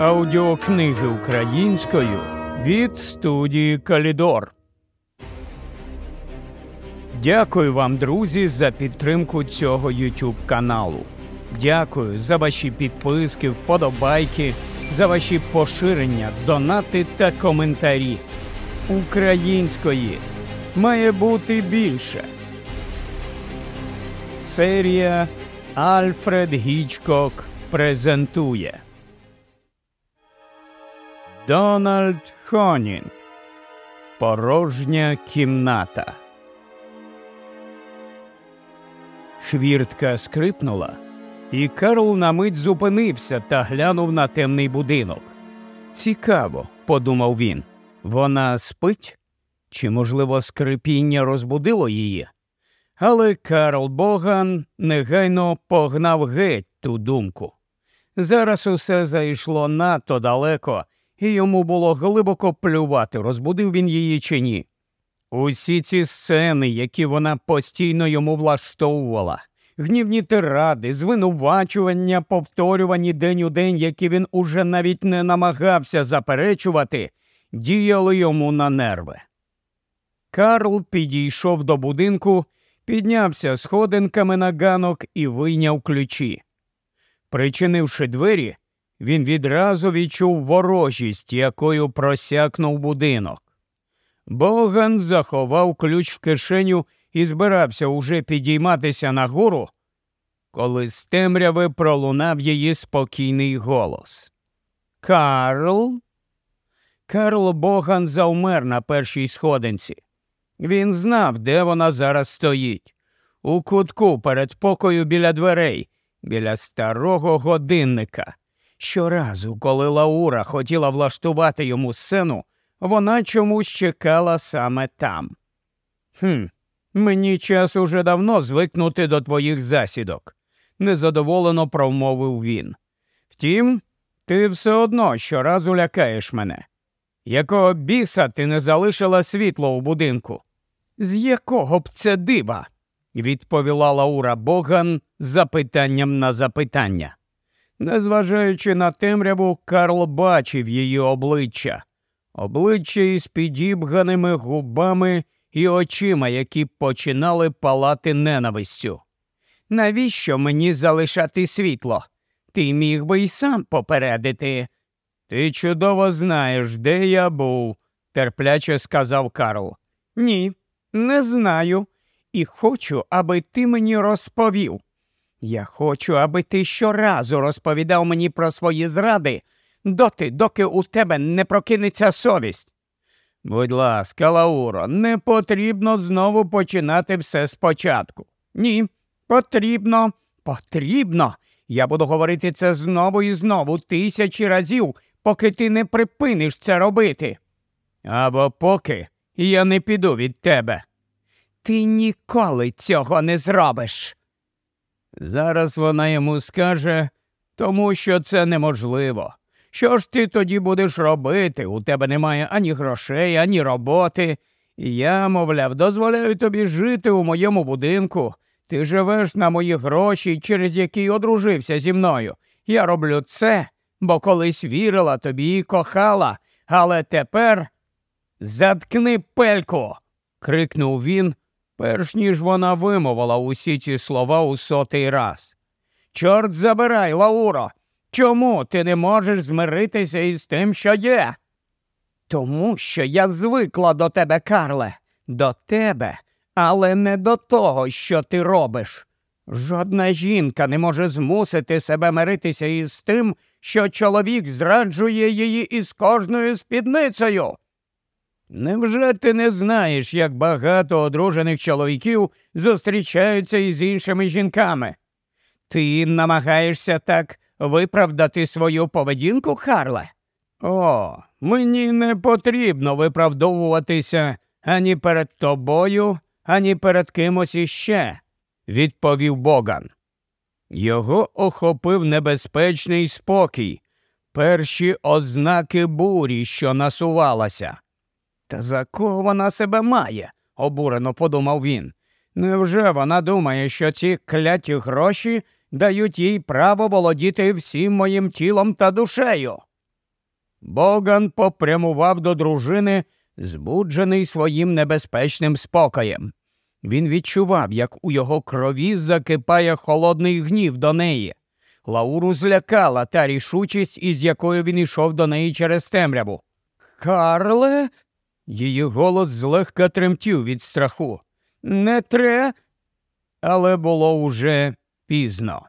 Аудіокниги українською від студії Калідор. Дякую вам, друзі, за підтримку цього YouTube каналу. Дякую за ваші підписки, вподобайки, за ваші поширення, донати та коментарі. Української має бути більше. Серія Альфред Гічкок презентує Дональд Хонін Порожня кімната. Хвіртка скрипнула, і Карл на мить зупинився та глянув на темний будинок. Цікаво, подумав він. Вона спить? Чи, можливо, скрипіння розбудило її? Але Карл Боган негайно погнав геть ту думку. Зараз усе зайшло надто далеко, і йому було глибоко плювати, розбудив він її чи ні. Усі ці сцени, які вона постійно йому влаштовувала, гнівні тиради, звинувачування, повторювані день у день, які він уже навіть не намагався заперечувати, діяли йому на нерви. Карл підійшов до будинку, піднявся сходинками на ганок і вийняв ключі. Причинивши двері, він відразу відчув ворожість, якою просякнув будинок. Боган заховав ключ в кишеню і збирався уже підійматися нагору, коли з темряви пролунав її спокійний голос. Карл. Карл Боган завмер на першій сходинці. Він знав, де вона зараз стоїть. У кутку перед покою біля дверей, біля старого годинника. Щоразу, коли Лаура хотіла влаштувати йому сцену, вона чомусь чекала саме там. «Хм, Мені час уже давно звикнути до твоїх засідок, незадоволено промовив він. Втім, ти все одно щоразу лякаєш мене. Якого біса ти не залишила світло у будинку? З якого б це дива? відповіла Лаура Боган запитанням на запитання. Незважаючи на темряву, Карл бачив її обличчя, обличчя із підібганими губами і очима, які починали палати ненавистю. Навіщо мені залишати світло? Ти міг би й сам попередити. Ти чудово знаєш, де я був, терпляче сказав Карл. Ні, не знаю, і хочу, аби ти мені розповів. Я хочу, аби ти щоразу розповідав мені про свої зради, доти, доки у тебе не прокинеться совість. Будь ласка, Лауро, не потрібно знову починати все спочатку. Ні, потрібно, потрібно. Я буду говорити це знову і знову тисячі разів, поки ти не припиниш це робити. Або поки я не піду від тебе. Ти ніколи цього не зробиш. Зараз вона йому скаже, тому що це неможливо. Що ж ти тоді будеш робити? У тебе немає ані грошей, ані роботи. І я, мовляв, дозволяю тобі жити у моєму будинку. Ти живеш на мої гроші, через які одружився зі мною. Я роблю це, бо колись вірила тобі і кохала, але тепер заткни пельку. крикнув він, перш ніж вона вимовила усі ці слова у сотий раз. Чорт забирай, Лауро, чому ти не можеш змиритися із тим, що є? Тому що я звикла до тебе, Карле, до тебе, але не до того, що ти робиш. Жодна жінка не може змусити себе миритися із тим, що чоловік зраджує її із кожною спідницею. Невже ти не знаєш, як багато одружених чоловіків зустрічаються із іншими жінками? Ти намагаєшся так виправдати свою поведінку, Харле? О, мені не потрібно виправдовуватися ані перед тобою, ані перед кимось іще, відповів Боган. Його охопив небезпечний спокій, перші ознаки бурі, що насувалася. Та за кого вона себе має? обурено подумав він. Невже вона думає, що ці кляті гроші дають їй право володіти всім моїм тілом та душею? Боган попрямував до дружини, збуджений своїм небезпечним спокоєм. Він відчував, як у його крові закипає холодний гнів до неї. Лауру злякала та рішучість, із якою він йшов до неї через темряву. Карле. Її голос злегка тремтів від страху. Не тре. Але було уже пізно.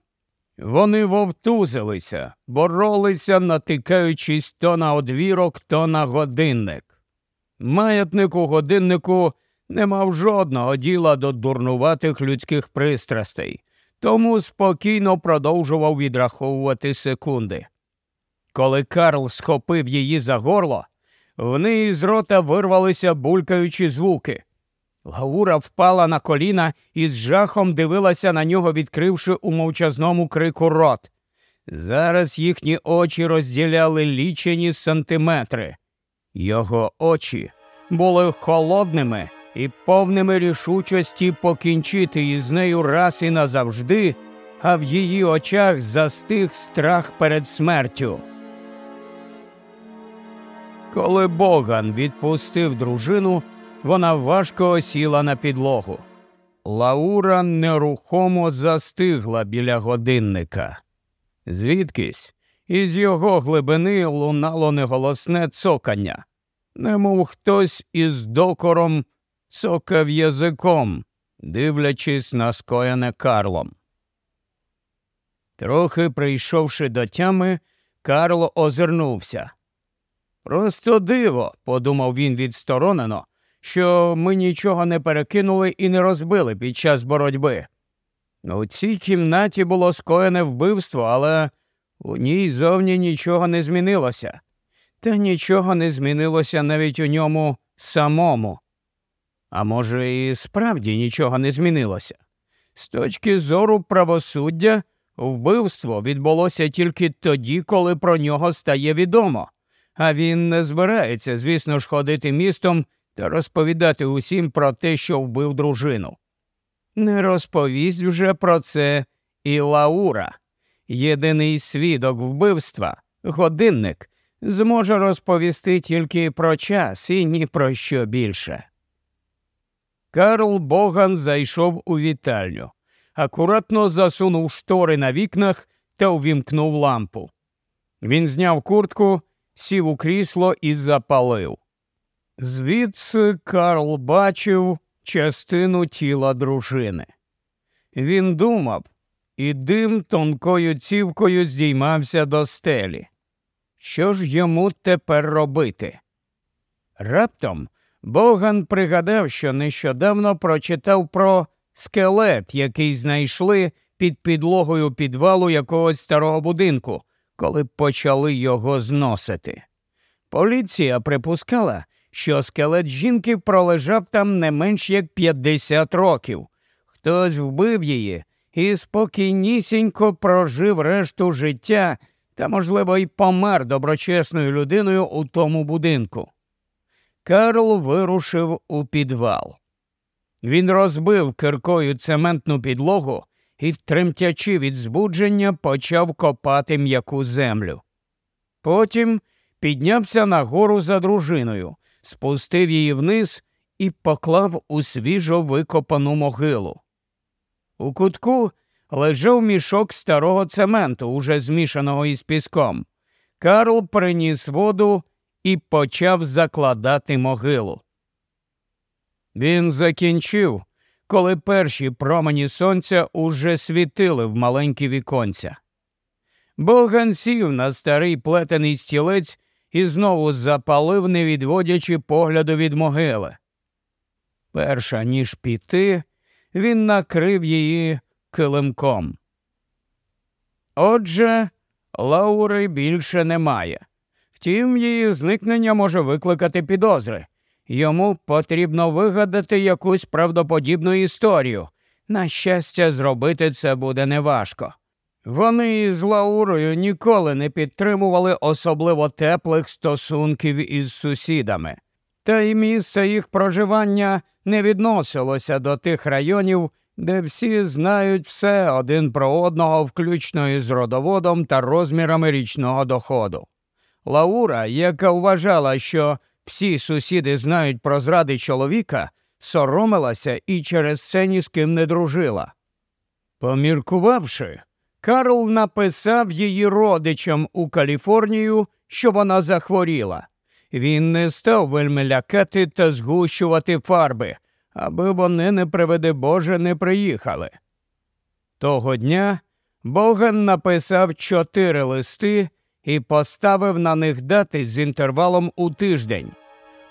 Вони вовтузилися, боролися, натикаючись то на одвірок, то на годинник. Маятник у годиннику не мав жодного діла до дурнуватих людських пристрастей, тому спокійно продовжував відраховувати секунди. Коли Карл схопив її за горло, в неї з рота вирвалися булькаючі звуки. Лаура впала на коліна і з жахом дивилася на нього, відкривши у мовчазному крику рот. Зараз їхні очі розділяли лічені сантиметри. Його очі були холодними і повними рішучості покінчити із нею раз і назавжди, а в її очах застиг страх перед смертю. Коли Боган відпустив дружину, вона важко осіла на підлогу. Лаура нерухомо застигла біля годинника. Звідкись із його глибини лунало неголосне цокання, немов хтось із докором цокав язиком, дивлячись на скоєне Карлом. Трохи прийшовши до тями, Карло озирнувся. Просто диво, подумав він відсторонено, що ми нічого не перекинули і не розбили під час боротьби. У цій кімнаті було скоєне вбивство, але у ній зовні нічого не змінилося, та нічого не змінилося навіть у ньому самому. А може, і справді нічого не змінилося. З точки зору правосуддя, вбивство відбулося тільки тоді, коли про нього стає відомо, а він не збирається, звісно ж, ходити містом та розповідати усім про те, що вбив дружину. Не розповість вже про це і Лаура. Єдиний свідок вбивства, годинник, зможе розповісти тільки про час і ні про що більше. Карл Боган зайшов у вітальню, акуратно засунув штори на вікнах та увімкнув лампу. Він зняв куртку, сів у крісло і запалив. Звідси Карл бачив частину тіла дружини. Він думав, і дим тонкою цівкою здіймався до стелі. Що ж йому тепер робити? Раптом Боган пригадав, що нещодавно прочитав про скелет, який знайшли під підлогою підвалу якогось старого будинку, коли почали його зносити. Поліція припускала, що скелет жінки пролежав там не менш як 50 років. Хтось вбив її і спокійнісінько прожив решту життя та, можливо, й помер доброчесною людиною у тому будинку. Карл вирушив у підвал. Він розбив киркою цементну підлогу і, тремтячи від збудження, почав копати м'яку землю. Потім піднявся нагору за дружиною, спустив її вниз і поклав у свіжо викопану могилу. У кутку лежав мішок старого цементу, уже змішаного із піском. Карл приніс воду і почав закладати могилу. Він закінчив, коли перші промені сонця уже світили в маленькі віконця. Боган сів на старий плетений стілець і знову запалив, не відводячи погляду від могили. Перша ніж піти, він накрив її килимком. Отже, Лаури більше немає. Втім, її зникнення може викликати підозри. Йому потрібно вигадати якусь правдоподібну історію. На щастя, зробити це буде неважко. Вони із Лаурою ніколи не підтримували особливо теплих стосунків із сусідами, та й місце їх проживання не відносилося до тих районів, де всі знають все один про одного, включно із родоводом та розмірами річного доходу. Лаура, яка вважала, що всі сусіди знають про зради чоловіка, соромилася і через це ні з ким не дружила. Поміркувавши, Карл написав її родичам у Каліфорнію, що вона захворіла. Він не став вельми лякати та згущувати фарби, аби вони, не приведе Боже, не приїхали. Того дня Боган написав чотири листи і поставив на них дати з інтервалом у тиждень.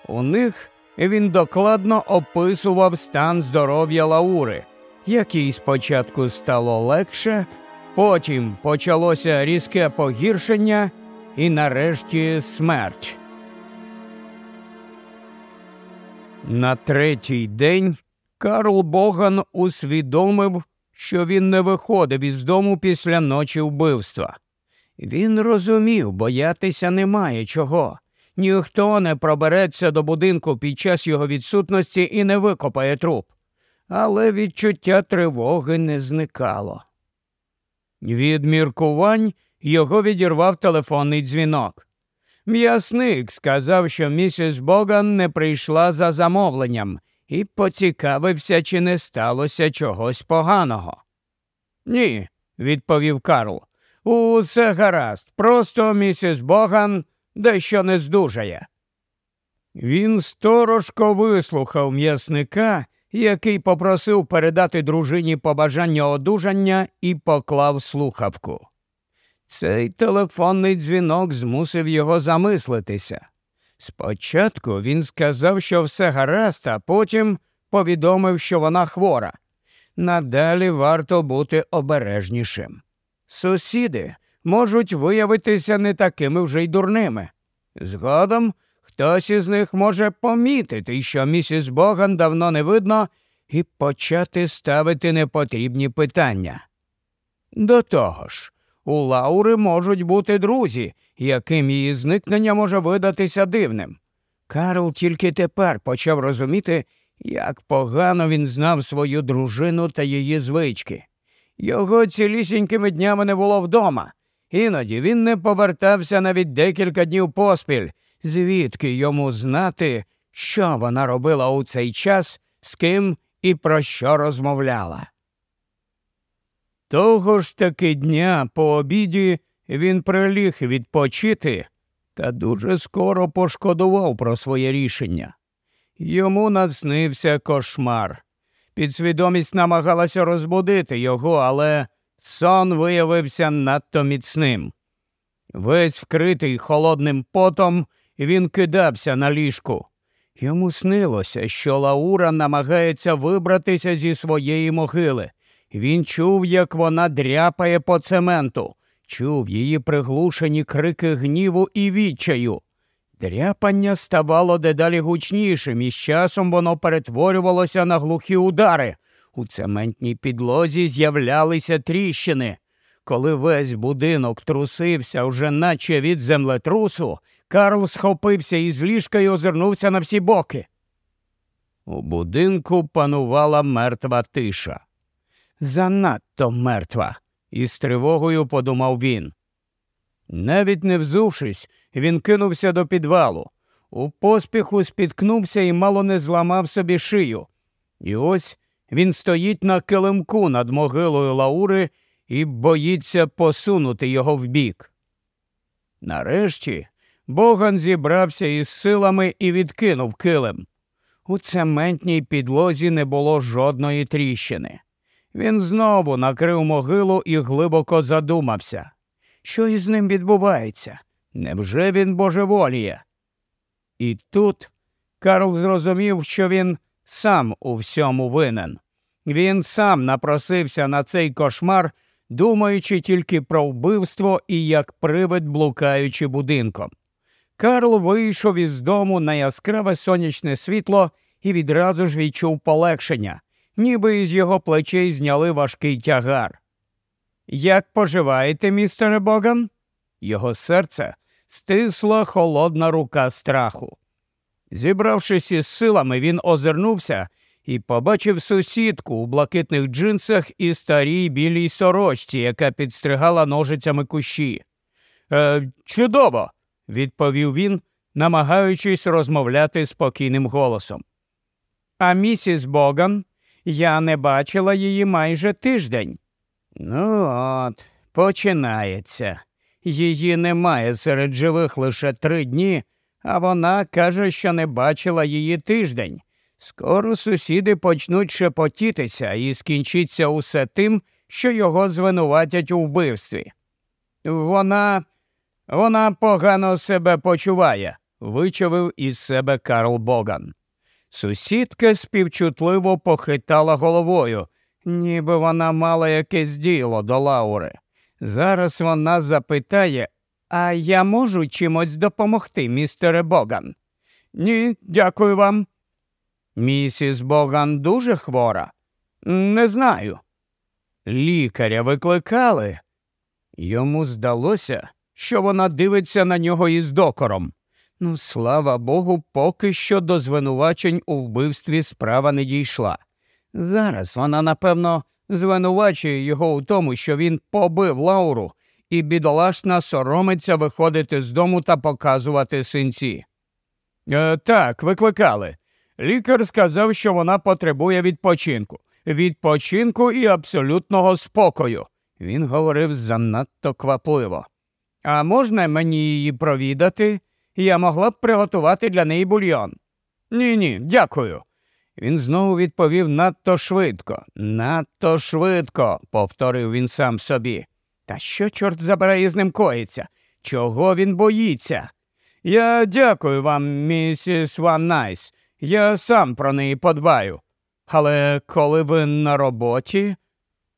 У них він докладно описував стан здоров'я Лаури, який спочатку стало легше, потім почалося різке погіршення і нарешті смерть. На третій день Карл Боган усвідомив, що він не виходив із дому після ночі вбивства. Він розумів, боятися немає чого. Ніхто не пробереться до будинку під час його відсутності і не викопає труп. Але відчуття тривоги не зникало. Від міркувань його відірвав телефонний дзвінок. М'ясник сказав, що місіс Боган не прийшла за замовленням і поцікавився, чи не сталося чогось поганого. Ні, відповів Карл. Усе гаразд, просто місіс Боган дещо не здужає. Він сторожко вислухав м'ясника, який попросив передати дружині побажання одужання і поклав слухавку. Цей телефонний дзвінок змусив його замислитися. Спочатку він сказав, що все гаразд, а потім повідомив, що вона хвора. Надалі варто бути обережнішим. Сусіди можуть виявитися не такими вже й дурними. Згодом хтось із них може помітити, що місіс Боган давно не видно, і почати ставити непотрібні питання. До того ж, у Лаури можуть бути друзі, яким її зникнення може видатися дивним. Карл тільки тепер почав розуміти, як погано він знав свою дружину та її звички. Його цілісінькими днями не було вдома. Іноді він не повертався навіть декілька днів поспіль, звідки йому знати, що вона робила у цей час, з ким і про що розмовляла. Того ж таки дня по обіді він приліг відпочити та дуже скоро пошкодував про своє рішення. Йому наснився кошмар. Підсвідомість намагалася розбудити його, але сон виявився надто міцним. Весь вкритий холодним потом, він кидався на ліжку. Йому снилося, що Лаура намагається вибратися зі своєї могили. Він чув, як вона дряпає по цементу, чув її приглушені крики гніву і відчаю. Дряпання ставало дедалі гучнішим, і з часом воно перетворювалося на глухі удари. У цементній підлозі з'являлися тріщини. Коли весь будинок трусився вже наче від землетрусу, Карл схопився із ліжка і озирнувся на всі боки. У будинку панувала мертва тиша. Занадто мертва, із тривогою подумав він. Навіть не взувшись, він кинувся до підвалу. У поспіху спіткнувся і мало не зламав собі шию. І ось він стоїть на килимку над могилою Лаури і боїться посунути його вбік. Нарешті Боган зібрався із силами і відкинув килим. У цементній підлозі не було жодної тріщини. Він знову накрив могилу і глибоко задумався. Що із ним відбувається? Невже він божеволіє? І тут Карл зрозумів, що він сам у всьому винен. Він сам напросився на цей кошмар, думаючи тільки про вбивство і як привид блукаючи будинком. Карл вийшов із дому на яскраве сонячне світло і відразу ж відчув полегшення, ніби із його плечей зняли важкий тягар. Як поживаєте, містере Боган? Його серце стисла холодна рука страху. Зібравшись із силами, він озирнувся і побачив сусідку у блакитних джинсах і старій білій сорочці, яка підстригала ножицями кущі. «Е, Чудово, відповів він, намагаючись розмовляти спокійним голосом. А місіс Боган, я не бачила її майже тиждень. Ну от, починається. Її немає серед живих лише три дні, а вона каже, що не бачила її тиждень. Скоро сусіди почнуть шепотітися і скінчиться усе тим, що його звинуватять у вбивстві. Вона вона погано себе почуває, вичавив із себе Карл Боган. Сусідка співчутливо похитала головою, ніби вона мала якесь діло до Лаури. Зараз вона запитає, а я можу чимось допомогти, містере Боган? Ні, дякую вам. Місіс Боган дуже хвора? Не знаю. Лікаря викликали. Йому здалося, що вона дивиться на нього із докором. Ну, слава Богу, поки що до звинувачень у вбивстві справа не дійшла. Зараз вона, напевно, звинувачує його у тому, що він побив Лауру, і бідолашна соромиться виходити з дому та показувати синці. Е, Так, викликали. Лікар сказав, що вона потребує відпочинку, відпочинку і абсолютного спокою. Він говорив занадто квапливо. А можна мені її провідати? Я могла б приготувати для неї бульйон. Ні, ні, дякую. Він знову відповів надто швидко, надто швидко, повторив він сам собі. Та що, чорт забирає з ним коїться? Чого він боїться? Я дякую вам, місіс Ван Найс. Я сам про неї подбаю. Але коли ви на роботі.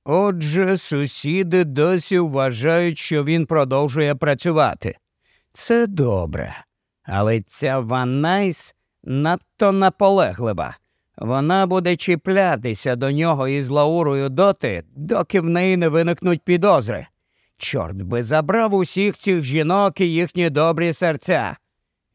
Отже, сусіди досі вважають, що він продовжує працювати. Це добре. Але ця Ван Найс надто наполеглива. Вона буде чіплятися до нього із Лаурою доти, доки в неї не виникнуть підозри. Чорт би забрав усіх цих жінок і їхні добрі серця.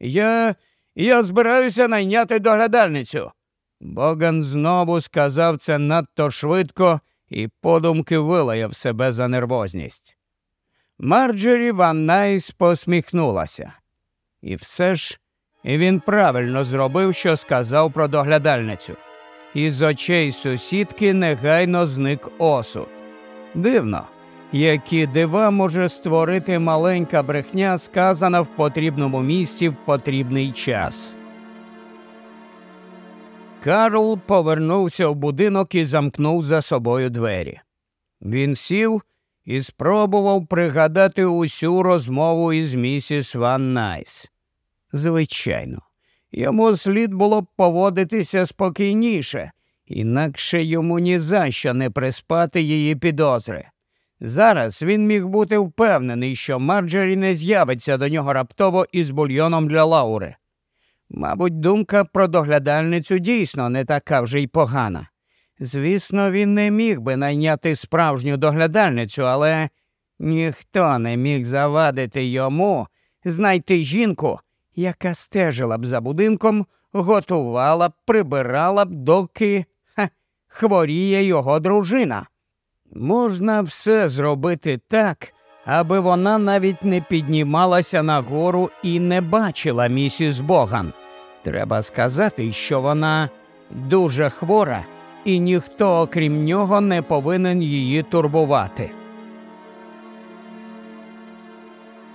Я я збираюся найняти доглядальницю. Боган знову сказав це надто швидко і подумки вилаяв себе за нервозність. Марджері Ван Найс посміхнулася. І все ж він правильно зробив, що сказав про доглядальницю. Із очей сусідки негайно зник осуд. Дивно, які дива може створити маленька брехня, сказана в потрібному місці в потрібний час. Карл повернувся в будинок і замкнув за собою двері. Він сів і спробував пригадати усю розмову із місіс Ван Найс. Звичайно, йому слід було б поводитися спокійніше, інакше йому ні за що не приспати її підозри. Зараз він міг бути впевнений, що Марджері не з'явиться до нього раптово із бульйоном для Лаури. Мабуть, думка про доглядальницю дійсно не така вже й погана. Звісно, він не міг би найняти справжню доглядальницю, але ніхто не міг завадити йому знайти жінку, яка стежила б за будинком, готувала б, прибирала б, доки ха, хворіє його дружина. Можна все зробити так, аби вона навіть не піднімалася нагору і не бачила місіс Боган. Треба сказати, що вона дуже хвора, і ніхто, окрім нього, не повинен її турбувати.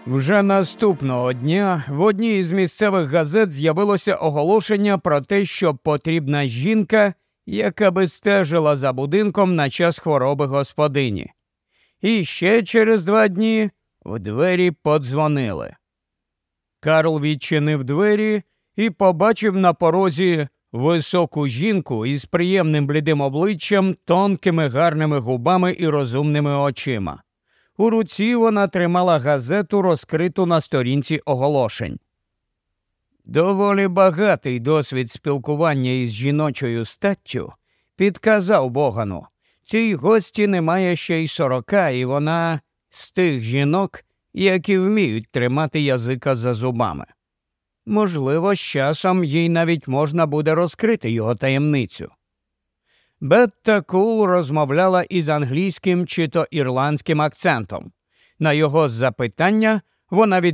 Вже наступного дня в одній із місцевих газет з'явилося оголошення про те, що потрібна жінка, яка би стежила за будинком на час хвороби господині. І ще через два дні в двері подзвонили. Карл відчинив двері і побачив на порозі високу жінку із приємним блідим обличчям, тонкими гарними губами і розумними очима. У руці вона тримала газету, розкриту на сторінці оголошень. Доволі багатий досвід спілкування із жіночою статтю підказав Богану. Цій гості немає ще й сорока, і вона з тих жінок, які вміють тримати язика за зубами. Можливо, з часом їй навіть можна буде розкрити його таємницю. Бетта Кул розмовляла із англійським чи то ірландським акцентом. На його запитання вона відповідала.